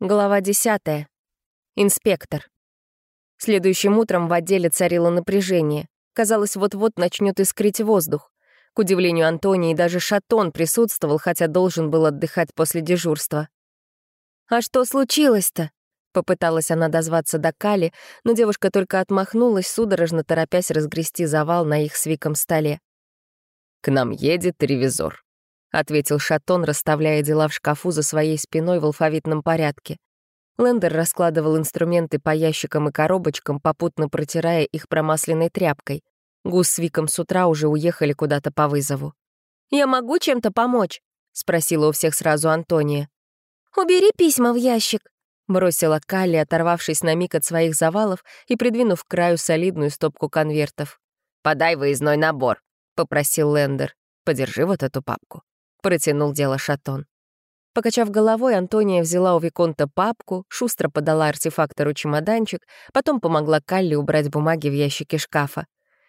Глава 10. Инспектор. Следующим утром в отделе царило напряжение. Казалось, вот-вот начнет искрить воздух. К удивлению Антонии, даже Шатон присутствовал, хотя должен был отдыхать после дежурства. «А что случилось-то?» Попыталась она дозваться до Кали, но девушка только отмахнулась, судорожно торопясь разгрести завал на их с столе. «К нам едет ревизор», — ответил Шатон, расставляя дела в шкафу за своей спиной в алфавитном порядке. Лендер раскладывал инструменты по ящикам и коробочкам, попутно протирая их промасленной тряпкой. Гус с Виком с утра уже уехали куда-то по вызову. «Я могу чем-то помочь?» — спросила у всех сразу Антония. «Убери письма в ящик», — бросила Калли, оторвавшись на миг от своих завалов и придвинув к краю солидную стопку конвертов. «Подай выездной набор», — попросил Лендер. «Подержи вот эту папку». — протянул дело Шатон. Покачав головой, Антония взяла у Виконта папку, шустро подала артефактору чемоданчик, потом помогла Калли убрать бумаги в ящике шкафа.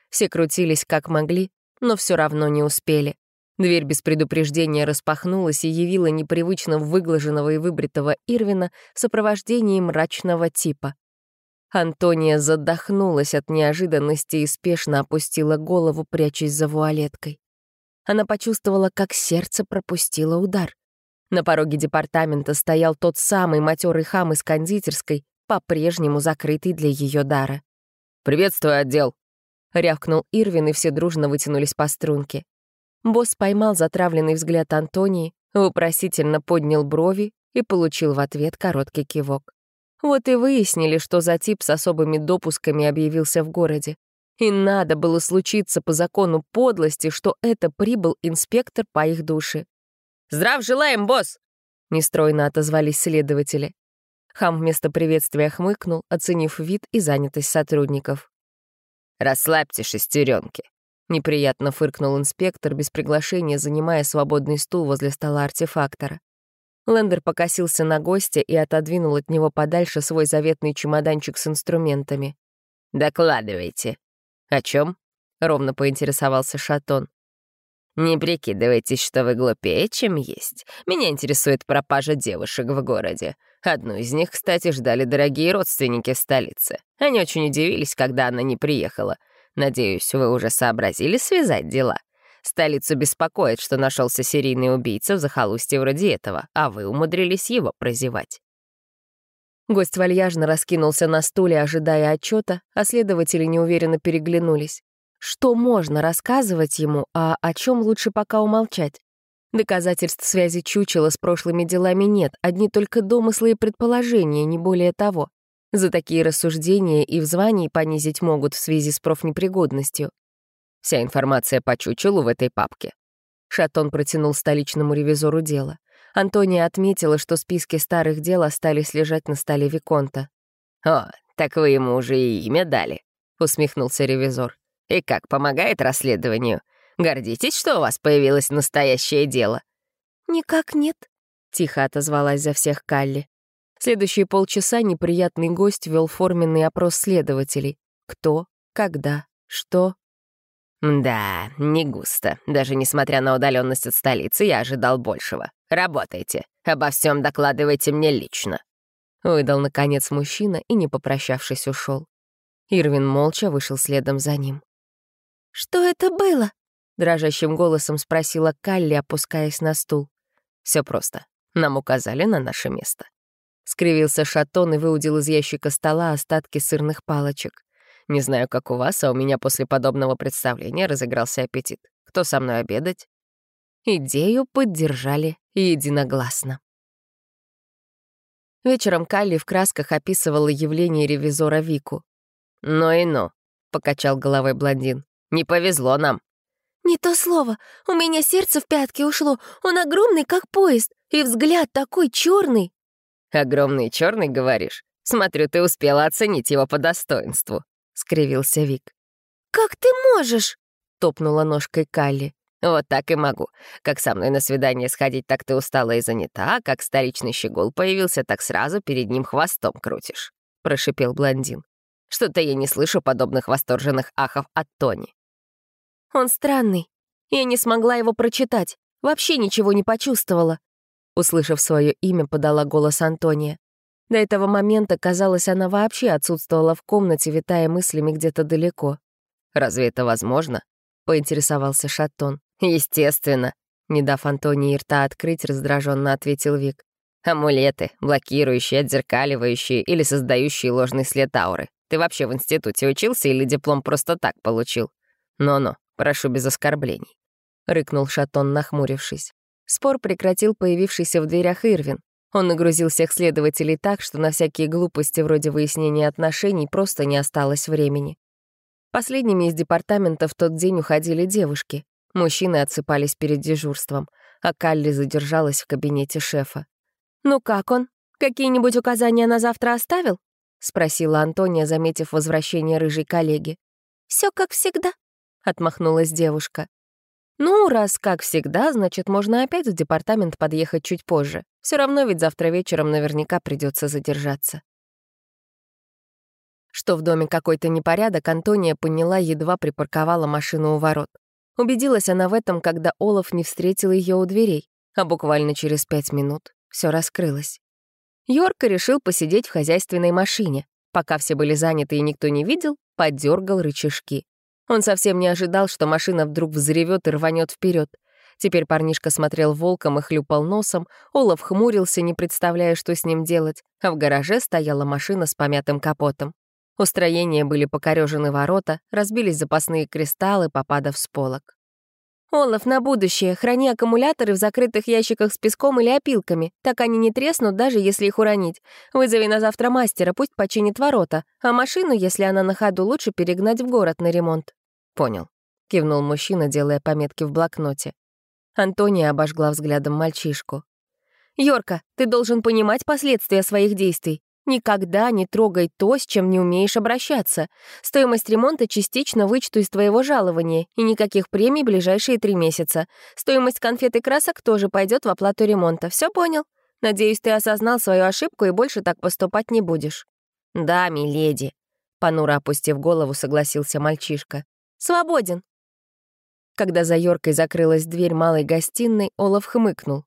Все крутились как могли, но все равно не успели. Дверь без предупреждения распахнулась и явила непривычно выглаженного и выбритого Ирвина в сопровождении мрачного типа. Антония задохнулась от неожиданности и спешно опустила голову, прячась за вуалеткой она почувствовала, как сердце пропустило удар. На пороге департамента стоял тот самый матерый хам из кондитерской, по-прежнему закрытый для ее дара. «Приветствую, отдел!» — рявкнул Ирвин, и все дружно вытянулись по струнке. Босс поймал затравленный взгляд Антонии, вопросительно поднял брови и получил в ответ короткий кивок. Вот и выяснили, что за тип с особыми допусками объявился в городе. И надо было случиться по закону подлости, что это прибыл инспектор по их душе. «Здрав желаем, босс!» — нестройно отозвались следователи. Хам вместо приветствия хмыкнул, оценив вид и занятость сотрудников. «Расслабьте шестеренки, неприятно фыркнул инспектор, без приглашения занимая свободный стул возле стола артефактора. Лендер покосился на гостя и отодвинул от него подальше свой заветный чемоданчик с инструментами. «Докладывайте», «О чем? ровно поинтересовался Шатон. «Не прикидывайтесь, что вы глупее, чем есть. Меня интересует пропажа девушек в городе. Одну из них, кстати, ждали дорогие родственники в столице. Они очень удивились, когда она не приехала. Надеюсь, вы уже сообразили связать дела. Столицу беспокоит, что нашелся серийный убийца в захолустье вроде этого, а вы умудрились его прозевать. Гость вальяжно раскинулся на стуле, ожидая отчета, а следователи неуверенно переглянулись. Что можно рассказывать ему, а о чем лучше пока умолчать? Доказательств связи чучела с прошлыми делами нет, одни только домыслы и предположения, не более того. За такие рассуждения и в звании понизить могут в связи с профнепригодностью. Вся информация по чучелу в этой папке. Шатон протянул столичному ревизору дело. Антония отметила, что списки старых дел остались лежать на столе Виконта. «О, так вы ему уже и имя дали», — усмехнулся ревизор. «И как, помогает расследованию? Гордитесь, что у вас появилось настоящее дело?» «Никак нет», — тихо отозвалась за всех Калли. Следующие полчаса неприятный гость вел форменный опрос следователей. Кто, когда, что. «Да, не густо. Даже несмотря на удаленность от столицы, я ожидал большего. Работайте. Обо всем докладывайте мне лично». Выдал, наконец, мужчина и, не попрощавшись, ушел. Ирвин молча вышел следом за ним. «Что это было?» — дрожащим голосом спросила Калли, опускаясь на стул. Все просто. Нам указали на наше место». Скривился Шатон и выудил из ящика стола остатки сырных палочек. «Не знаю, как у вас, а у меня после подобного представления разыгрался аппетит. Кто со мной обедать?» Идею поддержали единогласно. Вечером Калли в красках описывала явление ревизора Вику. «Ну и ну», — покачал головой блондин. «Не повезло нам». «Не то слово. У меня сердце в пятки ушло. Он огромный, как поезд, и взгляд такой черный. «Огромный черный, говоришь? Смотрю, ты успела оценить его по достоинству», — скривился Вик. «Как ты можешь?» — топнула ножкой Калли. Вот так и могу. Как со мной на свидание сходить, так ты устала и занята, а как столичный щегол появился, так сразу перед ним хвостом крутишь», — прошипел блондин. «Что-то я не слышу подобных восторженных ахов от Тони». «Он странный. Я не смогла его прочитать. Вообще ничего не почувствовала». Услышав свое имя, подала голос Антония. До этого момента, казалось, она вообще отсутствовала в комнате, витая мыслями где-то далеко. «Разве это возможно?» — поинтересовался Шаттон. «Естественно», — не дав Антонии рта открыть, раздраженно ответил Вик. «Амулеты, блокирующие, отзеркаливающие или создающие ложный след ауры. Ты вообще в институте учился или диплом просто так получил? Но-но, прошу без оскорблений», — рыкнул Шатон, нахмурившись. Спор прекратил появившийся в дверях Ирвин. Он нагрузил всех следователей так, что на всякие глупости вроде выяснения отношений просто не осталось времени. Последними из департамента в тот день уходили девушки. Мужчины отсыпались перед дежурством, а Калли задержалась в кабинете шефа. «Ну как он? Какие-нибудь указания на завтра оставил?» — спросила Антония, заметив возвращение рыжей коллеги. Все как всегда», — отмахнулась девушка. «Ну, раз как всегда, значит, можно опять в департамент подъехать чуть позже. Все равно ведь завтра вечером наверняка придется задержаться». Что в доме какой-то непорядок, Антония поняла, едва припарковала машину у ворот. Убедилась она в этом, когда Олаф не встретил ее у дверей, а буквально через пять минут все раскрылось. Йорка решил посидеть в хозяйственной машине. Пока все были заняты и никто не видел, подергал рычажки. Он совсем не ожидал, что машина вдруг взревет и рванет вперед. Теперь парнишка смотрел волком и хлюпал носом, Олаф хмурился, не представляя, что с ним делать, а в гараже стояла машина с помятым капотом. У строения были покорежены ворота, разбились запасные кристаллы, попадав с полок. «Олаф, на будущее, храни аккумуляторы в закрытых ящиках с песком или опилками, так они не треснут, даже если их уронить. Вызови на завтра мастера, пусть починит ворота, а машину, если она на ходу, лучше перегнать в город на ремонт». «Понял», — кивнул мужчина, делая пометки в блокноте. Антония обожгла взглядом мальчишку. «Йорка, ты должен понимать последствия своих действий. Никогда не трогай то, с чем не умеешь обращаться. Стоимость ремонта частично вычту из твоего жалования, и никаких премий ближайшие три месяца. Стоимость конфет и красок тоже пойдет в оплату ремонта. Все понял? Надеюсь, ты осознал свою ошибку и больше так поступать не будешь». «Да, миледи», — понуро опустив голову, согласился мальчишка. «Свободен». Когда за Йоркой закрылась дверь малой гостиной, Олаф хмыкнул.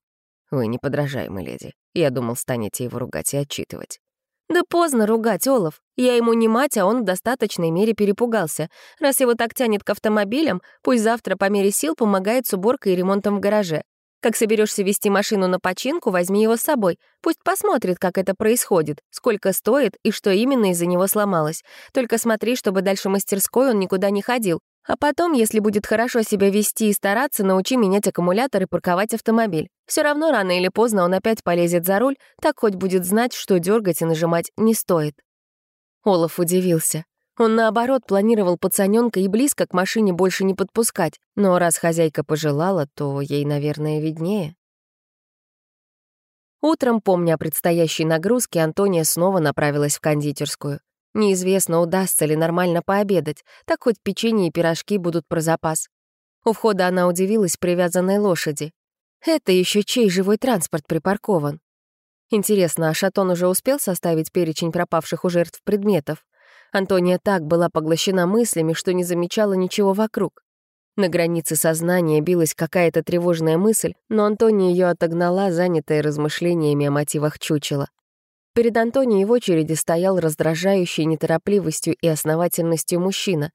«Вы не подражаемы, леди. Я думал, станете его ругать и отчитывать». Да поздно ругать, Олаф. Я ему не мать, а он в достаточной мере перепугался. Раз его так тянет к автомобилям, пусть завтра по мере сил помогает с уборкой и ремонтом в гараже. Как соберешься вести машину на починку, возьми его с собой. Пусть посмотрит, как это происходит, сколько стоит и что именно из-за него сломалось. Только смотри, чтобы дальше мастерской он никуда не ходил. А потом, если будет хорошо себя вести и стараться, научи менять аккумулятор и парковать автомобиль. Все равно рано или поздно он опять полезет за руль, так хоть будет знать, что дергать и нажимать не стоит. Олаф удивился. Он, наоборот, планировал пацаненка и близко к машине больше не подпускать, но раз хозяйка пожелала, то ей, наверное, виднее. Утром, помня о предстоящей нагрузке, Антония снова направилась в кондитерскую. Неизвестно, удастся ли нормально пообедать, так хоть печенье и пирожки будут про запас. У входа она удивилась привязанной лошади. Это еще чей живой транспорт припаркован? Интересно, а Шатон уже успел составить перечень пропавших у жертв предметов? Антония так была поглощена мыслями, что не замечала ничего вокруг. На границе сознания билась какая-то тревожная мысль, но Антония ее отогнала, занятая размышлениями о мотивах чучела. Перед Антонией в очереди стоял раздражающий неторопливостью и основательностью мужчина.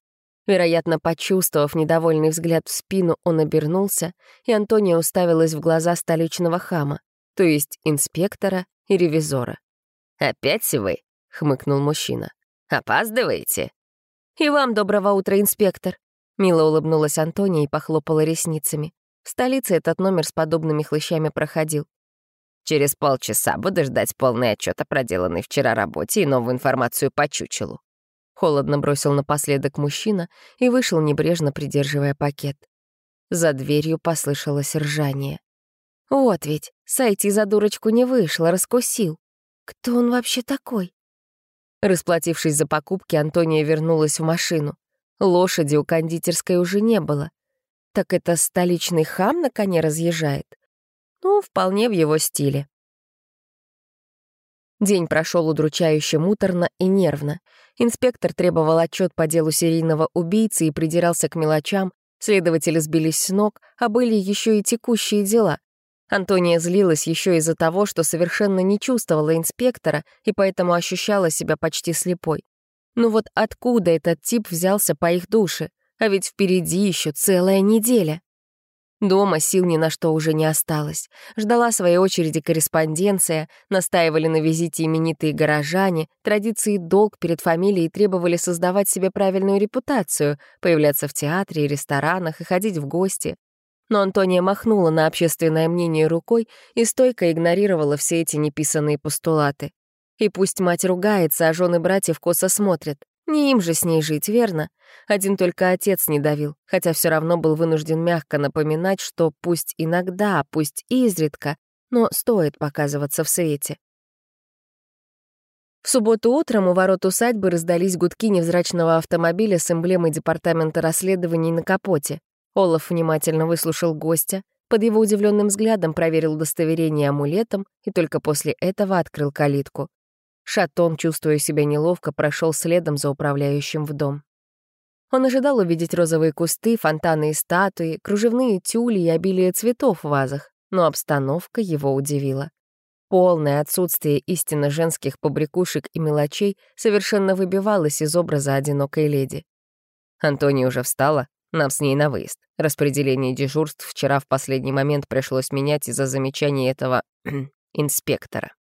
Вероятно, почувствовав недовольный взгляд в спину, он обернулся, и Антония уставилась в глаза столичного хама, то есть инспектора и ревизора. «Опять вы?» — хмыкнул мужчина. «Опаздываете?» «И вам доброго утра, инспектор!» Мило улыбнулась Антония и похлопала ресницами. В столице этот номер с подобными хлыщами проходил. Через полчаса буду ждать полный отчет о проделанной вчера работе и новую информацию по чучелу». Холодно бросил напоследок мужчина и вышел, небрежно придерживая пакет. За дверью послышалось ржание. Вот ведь, сойти за дурочку не вышло, раскусил. Кто он вообще такой? Расплатившись за покупки, Антония вернулась в машину. Лошади у кондитерской уже не было. Так это столичный хам на коне разъезжает? Ну, вполне в его стиле. День прошел удручающе муторно и нервно. Инспектор требовал отчет по делу серийного убийцы и придирался к мелочам, следователи сбились с ног, а были еще и текущие дела. Антония злилась еще из-за того, что совершенно не чувствовала инспектора и поэтому ощущала себя почти слепой. Ну вот откуда этот тип взялся по их душе? А ведь впереди еще целая неделя. Дома сил ни на что уже не осталось. Ждала своей очереди корреспонденция, настаивали на визите именитые горожане, традиции долг перед фамилией требовали создавать себе правильную репутацию, появляться в театре и ресторанах и ходить в гости. Но Антония махнула на общественное мнение рукой и стойко игнорировала все эти неписанные постулаты. И пусть мать ругается, а жены братьев косо смотрят. Не им же с ней жить, верно? Один только отец не давил, хотя все равно был вынужден мягко напоминать, что пусть иногда, пусть изредка, но стоит показываться в свете. В субботу утром у ворот усадьбы раздались гудки невзрачного автомобиля с эмблемой Департамента расследований на капоте. Олаф внимательно выслушал гостя, под его удивленным взглядом проверил удостоверение амулетом и только после этого открыл калитку. Шатон, чувствуя себя неловко, прошел следом за управляющим в дом. Он ожидал увидеть розовые кусты, фонтаны и статуи, кружевные тюли и обилие цветов в вазах, но обстановка его удивила. Полное отсутствие истинно женских побрякушек и мелочей совершенно выбивалось из образа одинокой леди. Антония уже встала, нам с ней на выезд. Распределение дежурств вчера в последний момент пришлось менять из-за замечаний этого инспектора.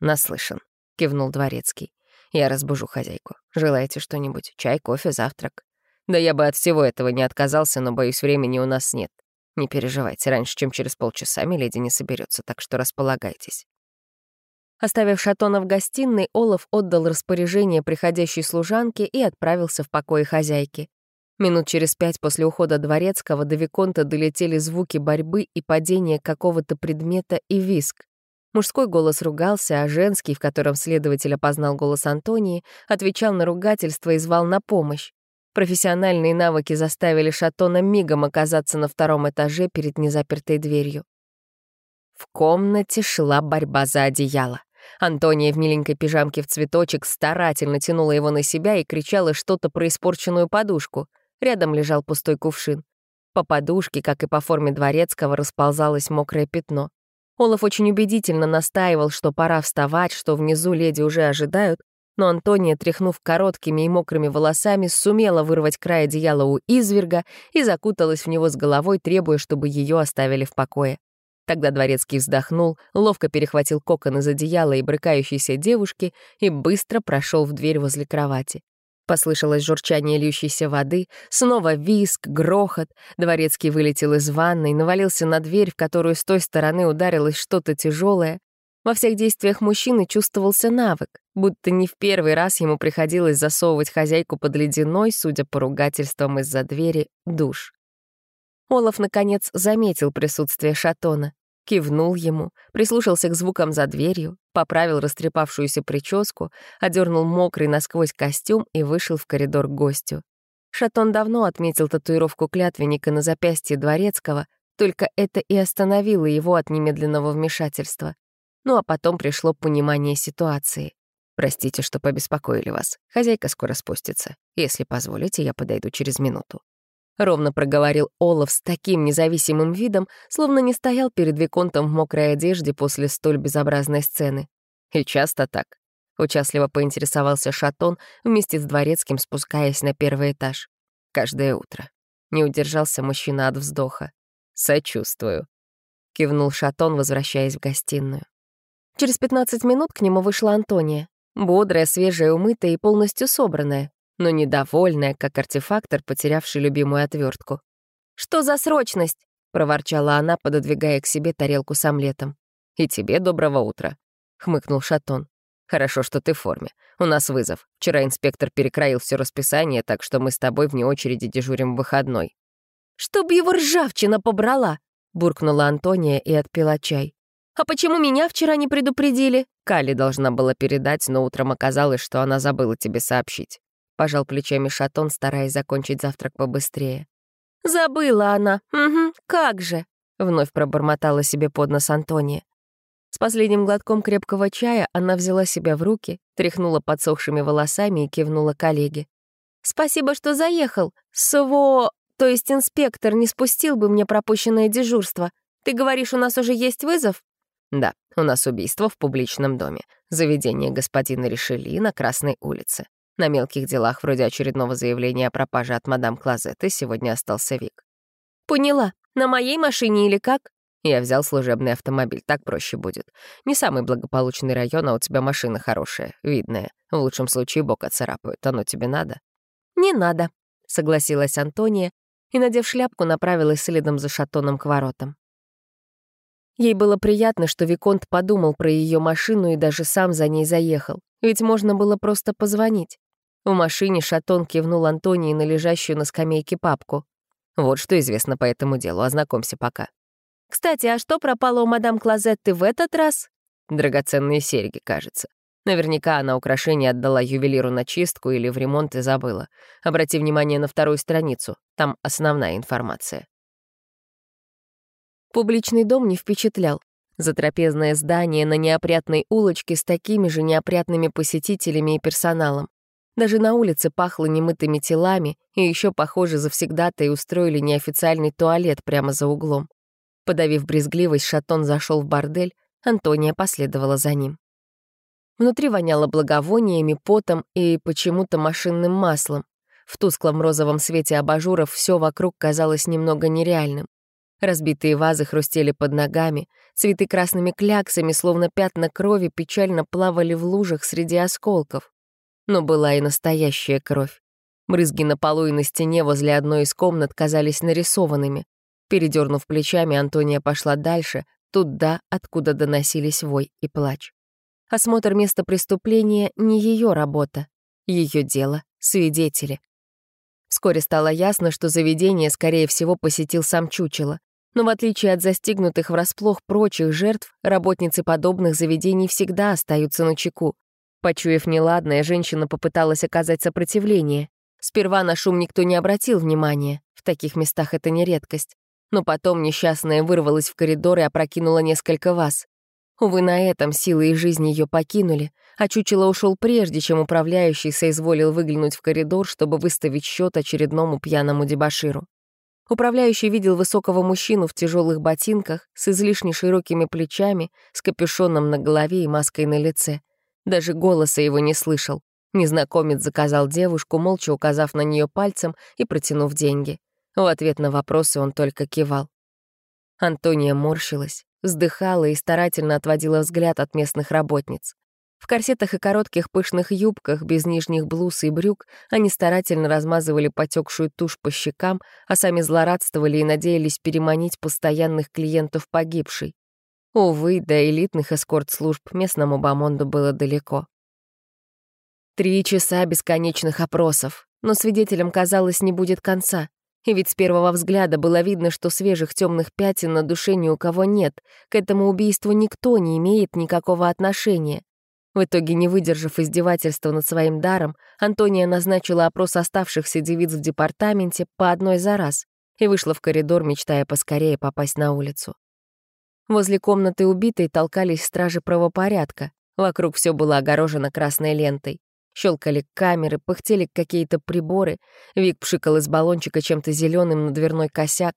Наслышан кивнул дворецкий. «Я разбужу хозяйку. Желаете что-нибудь? Чай, кофе, завтрак?» «Да я бы от всего этого не отказался, но, боюсь, времени у нас нет. Не переживайте, раньше, чем через полчаса миледи не соберется, так что располагайтесь». Оставив Шатона в гостиной, Олаф отдал распоряжение приходящей служанке и отправился в покои хозяйки. Минут через пять после ухода дворецкого до Виконта долетели звуки борьбы и падения какого-то предмета и виск. Мужской голос ругался, а женский, в котором следователь опознал голос Антонии, отвечал на ругательство и звал на помощь. Профессиональные навыки заставили Шатона мигом оказаться на втором этаже перед незапертой дверью. В комнате шла борьба за одеяло. Антония в миленькой пижамке в цветочек старательно тянула его на себя и кричала что-то про испорченную подушку. Рядом лежал пустой кувшин. По подушке, как и по форме дворецкого, расползалось мокрое пятно. Олаф очень убедительно настаивал, что пора вставать, что внизу леди уже ожидают, но Антония, тряхнув короткими и мокрыми волосами, сумела вырвать край одеяла у изверга и закуталась в него с головой, требуя, чтобы ее оставили в покое. Тогда дворецкий вздохнул, ловко перехватил кокон из одеяла и брыкающейся девушки и быстро прошел в дверь возле кровати. Послышалось журчание льющейся воды, снова виск, грохот. Дворецкий вылетел из ванной, навалился на дверь, в которую с той стороны ударилось что-то тяжелое. Во всех действиях мужчины чувствовался навык, будто не в первый раз ему приходилось засовывать хозяйку под ледяной, судя по ругательствам из-за двери, душ. Олаф, наконец, заметил присутствие Шатона. Кивнул ему, прислушался к звукам за дверью, поправил растрепавшуюся прическу, одернул мокрый насквозь костюм и вышел в коридор к гостю. Шатон давно отметил татуировку клятвенника на запястье Дворецкого, только это и остановило его от немедленного вмешательства. Ну а потом пришло понимание ситуации. «Простите, что побеспокоили вас. Хозяйка скоро спустится. Если позволите, я подойду через минуту». Ровно проговорил Олаф с таким независимым видом, словно не стоял перед Виконтом в мокрой одежде после столь безобразной сцены. И часто так. Участливо поинтересовался Шатон вместе с дворецким, спускаясь на первый этаж. Каждое утро. Не удержался мужчина от вздоха. «Сочувствую», — кивнул Шатон, возвращаясь в гостиную. Через 15 минут к нему вышла Антония. Бодрая, свежая, умытая и полностью собранная но недовольная, как артефактор, потерявший любимую отвертку. «Что за срочность?» — проворчала она, пододвигая к себе тарелку с омлетом. «И тебе доброго утра», — хмыкнул Шатон. «Хорошо, что ты в форме. У нас вызов. Вчера инспектор перекроил все расписание, так что мы с тобой вне очереди дежурим в выходной». «Чтоб его ржавчина побрала!» — буркнула Антония и отпила чай. «А почему меня вчера не предупредили?» Кали должна была передать, но утром оказалось, что она забыла тебе сообщить пожал плечами Шатон, стараясь закончить завтрак побыстрее. «Забыла она. Угу, как же!» — вновь пробормотала себе под нос Антония. С последним глотком крепкого чая она взяла себя в руки, тряхнула подсохшими волосами и кивнула коллеге. «Спасибо, что заехал. Сво... То есть инспектор не спустил бы мне пропущенное дежурство. Ты говоришь, у нас уже есть вызов?» «Да, у нас убийство в публичном доме. Заведение господина Ришели на Красной улице. На мелких делах, вроде очередного заявления о пропаже от мадам Клозетты, сегодня остался Вик». «Поняла. На моей машине или как?» Я взял служебный автомобиль, так проще будет. Не самый благополучный район, а у тебя машина хорошая, видная. В лучшем случае бок отцарапают. Оно тебе надо? Не надо, согласилась Антония и, надев шляпку, направилась следом за шатоном к воротам. Ей было приятно, что Виконт подумал про ее машину и даже сам за ней заехал. Ведь можно было просто позвонить. В машине Шатон кивнул Антонии на лежащую на скамейке папку. «Вот что известно по этому делу, ознакомься пока». «Кстати, а что пропало у мадам Клозетты в этот раз?» «Драгоценные серьги, кажется. Наверняка она украшение отдала ювелиру на чистку или в ремонт и забыла. Обрати внимание на вторую страницу, там основная информация». Публичный дом не впечатлял. Затрапезное здание на неопрятной улочке с такими же неопрятными посетителями и персоналом. Даже на улице пахло немытыми телами, и еще, похоже, завсегда-то и устроили неофициальный туалет прямо за углом. Подавив брезгливость, Шатон зашел в бордель, Антония последовала за ним. Внутри воняло благовониями, потом и почему-то машинным маслом. В тусклом розовом свете абажуров все вокруг казалось немного нереальным. Разбитые вазы хрустели под ногами, цветы красными кляксами, словно пятна крови, печально плавали в лужах среди осколков. Но была и настоящая кровь. Брызги на полу и на стене возле одной из комнат казались нарисованными. Передернув плечами, Антония пошла дальше, туда, откуда доносились вой и плач. Осмотр места преступления — не ее работа, ее дело — свидетели. Вскоре стало ясно, что заведение, скорее всего, посетил сам Чучело. Но в отличие от застигнутых врасплох прочих жертв, работницы подобных заведений всегда остаются на чеку. Почуяв неладное, женщина попыталась оказать сопротивление. Сперва на шум никто не обратил внимания, в таких местах это не редкость. Но потом несчастная вырвалась в коридор и опрокинула несколько ваз. Увы, на этом силы и жизнь ее покинули, а чучело ушел прежде, чем управляющий соизволил выглянуть в коридор, чтобы выставить счет очередному пьяному дебаширу. Управляющий видел высокого мужчину в тяжелых ботинках, с излишне широкими плечами, с капюшоном на голове и маской на лице. Даже голоса его не слышал. Незнакомец заказал девушку, молча указав на нее пальцем и протянув деньги. В ответ на вопросы он только кивал. Антония морщилась, вздыхала и старательно отводила взгляд от местных работниц. В корсетах и коротких пышных юбках, без нижних блуз и брюк, они старательно размазывали потекшую тушь по щекам, а сами злорадствовали и надеялись переманить постоянных клиентов погибшей. Увы, до элитных эскорт-служб местному Бамонду было далеко. Три часа бесконечных опросов, но свидетелям, казалось, не будет конца. И ведь с первого взгляда было видно, что свежих темных пятен на душе ни у кого нет, к этому убийству никто не имеет никакого отношения. В итоге, не выдержав издевательства над своим даром, Антония назначила опрос оставшихся девиц в департаменте по одной за раз и вышла в коридор, мечтая поскорее попасть на улицу. Возле комнаты убитой толкались стражи правопорядка. Вокруг все было огорожено красной лентой. Щелкали камеры, пыхтели какие-то приборы. Вик пшикал из баллончика чем-то зеленым на дверной косяк.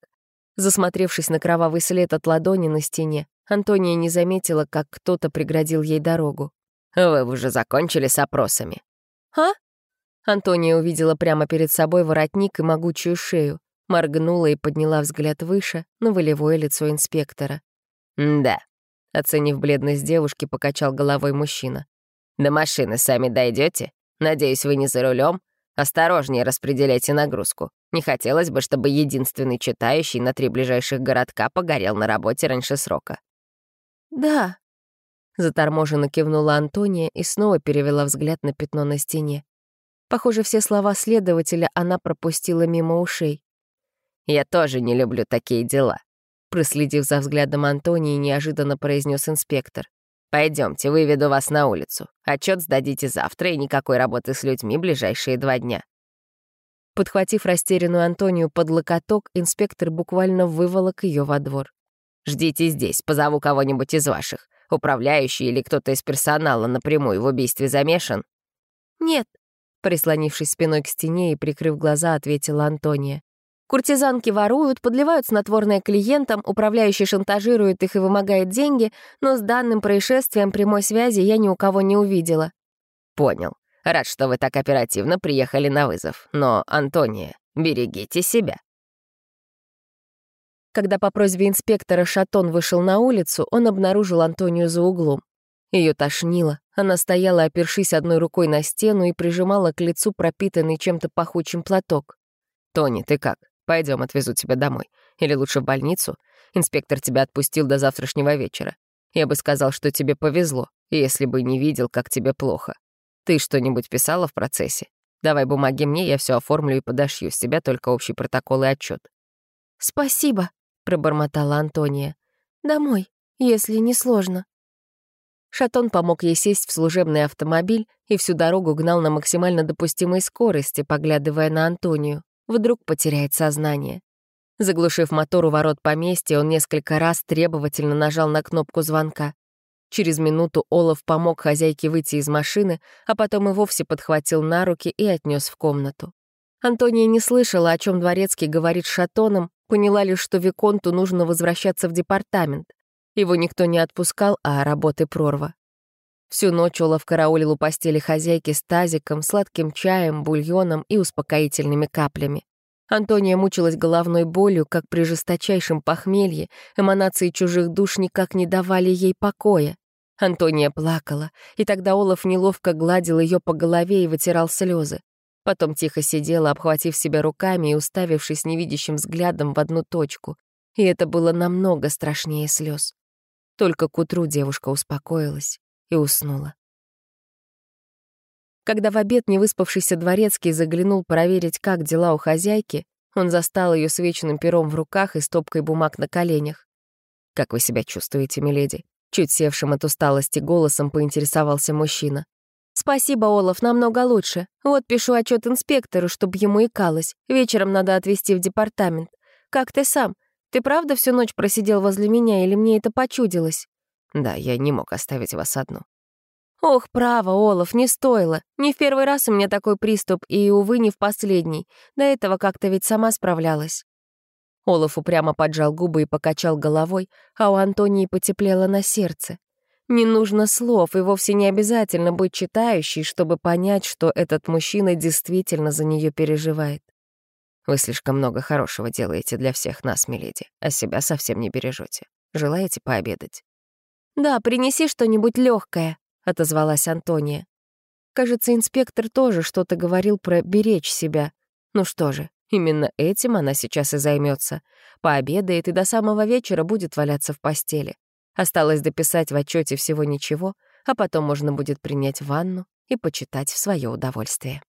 Засмотревшись на кровавый след от ладони на стене, Антония не заметила, как кто-то преградил ей дорогу. «Вы уже закончили с опросами». «А?» Антония увидела прямо перед собой воротник и могучую шею, моргнула и подняла взгляд выше на волевое лицо инспектора. «Да», — оценив бледность девушки, покачал головой мужчина. До машины сами дойдете? Надеюсь, вы не за рулем. Осторожнее распределяйте нагрузку. Не хотелось бы, чтобы единственный читающий на три ближайших городка погорел на работе раньше срока. «Да», — заторможенно кивнула Антония и снова перевела взгляд на пятно на стене. Похоже, все слова следователя она пропустила мимо ушей. «Я тоже не люблю такие дела», — проследив за взглядом Антонии, неожиданно произнес инспектор. Пойдемте, выведу вас на улицу. Отчет сдадите завтра и никакой работы с людьми ближайшие два дня». Подхватив растерянную Антонию под локоток, инспектор буквально выволок ее во двор. «Ждите здесь, позову кого-нибудь из ваших. Управляющий или кто-то из персонала напрямую в убийстве замешан?» «Нет», — прислонившись спиной к стене и прикрыв глаза, ответила Антония. Куртизанки воруют, подливают снотворное клиентам, управляющий шантажирует их и вымогает деньги, но с данным происшествием прямой связи я ни у кого не увидела. Понял. Рад, что вы так оперативно приехали на вызов. Но, Антония, берегите себя. Когда по просьбе инспектора Шатон вышел на улицу, он обнаружил Антонию за углом. Ее тошнило. Она стояла, опершись одной рукой на стену и прижимала к лицу пропитанный чем-то пахучим платок. «Тони, ты как? Пойдем, отвезу тебя домой. Или лучше в больницу. Инспектор тебя отпустил до завтрашнего вечера. Я бы сказал, что тебе повезло, если бы не видел, как тебе плохо. Ты что-нибудь писала в процессе? Давай бумаги мне, я все оформлю и подошью. С тебя только общий протокол и отчет. «Спасибо», — пробормотала Антония. «Домой, если не сложно». Шатон помог ей сесть в служебный автомобиль и всю дорогу гнал на максимально допустимой скорости, поглядывая на Антонию. Вдруг потеряет сознание. Заглушив мотор у ворот поместья, он несколько раз требовательно нажал на кнопку звонка. Через минуту Олаф помог хозяйке выйти из машины, а потом и вовсе подхватил на руки и отнес в комнату. Антония не слышала, о чем дворецкий говорит с Шатоном, поняла лишь, что Виконту нужно возвращаться в департамент. Его никто не отпускал, а работы прорва. Всю ночь Олаф караулил у постели хозяйки с тазиком, сладким чаем, бульоном и успокоительными каплями. Антония мучилась головной болью, как при жесточайшем похмелье, эманации чужих душ никак не давали ей покоя. Антония плакала, и тогда Олаф неловко гладил ее по голове и вытирал слезы. Потом тихо сидела, обхватив себя руками и уставившись невидящим взглядом в одну точку. И это было намного страшнее слез. Только к утру девушка успокоилась и уснула. Когда в обед невыспавшийся дворецкий заглянул проверить, как дела у хозяйки, он застал ее с вечным пером в руках и стопкой бумаг на коленях. «Как вы себя чувствуете, миледи?» Чуть севшим от усталости голосом поинтересовался мужчина. «Спасибо, Олаф, намного лучше. Вот пишу отчет инспектору, чтобы ему икалось. Вечером надо отвезти в департамент. Как ты сам? Ты правда всю ночь просидел возле меня или мне это почудилось?» «Да, я не мог оставить вас одну». «Ох, право, Олаф, не стоило. Не в первый раз у меня такой приступ, и, увы, не в последний. До этого как-то ведь сама справлялась». Олаф упрямо поджал губы и покачал головой, а у Антонии потеплело на сердце. Не нужно слов, и вовсе не обязательно быть читающей, чтобы понять, что этот мужчина действительно за нее переживает. Вы слишком много хорошего делаете для всех нас, миледи, а себя совсем не бережете. Желаете пообедать? «Да, принеси что-нибудь легкое, отозвалась Антония. Кажется, инспектор тоже что-то говорил про беречь себя. Ну что же, Именно этим она сейчас и займется. Пообедает и до самого вечера будет валяться в постели. Осталось дописать в отчете всего ничего, а потом можно будет принять ванну и почитать в свое удовольствие.